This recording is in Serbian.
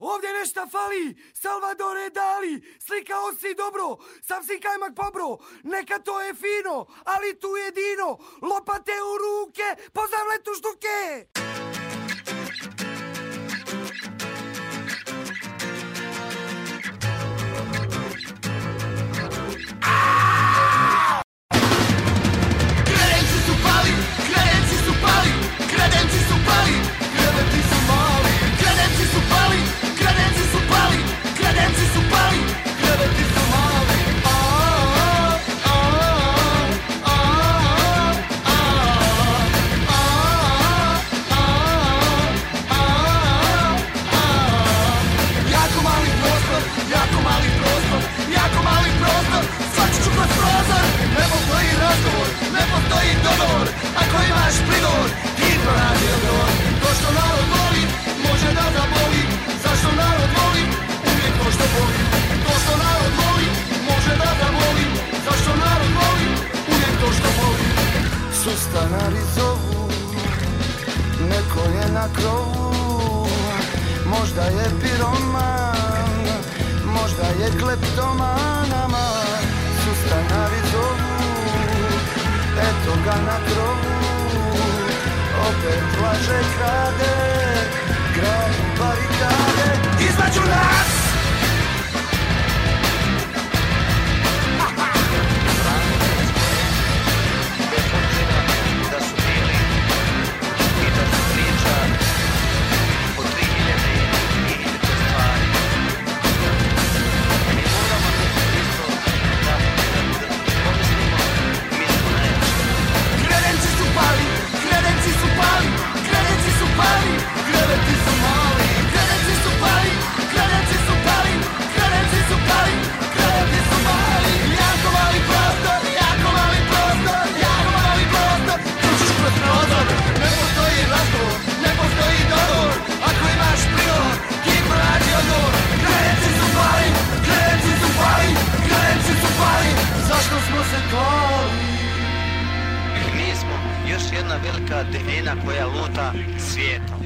Ovdje nešto fali, Salvadore Dali, slikao si dobro, sam si kajmak pobro, neka to je fino, ali tu jedino, lopate u ruke, pozdravle tu štuke! Stanari zovu, neko je na krovu. Možda je piroman, možda je kleptoman Ama su stanari zovu, eto ga na krovu. Opet laže krade Mi smo još jedna velika devina koja luta svijetom.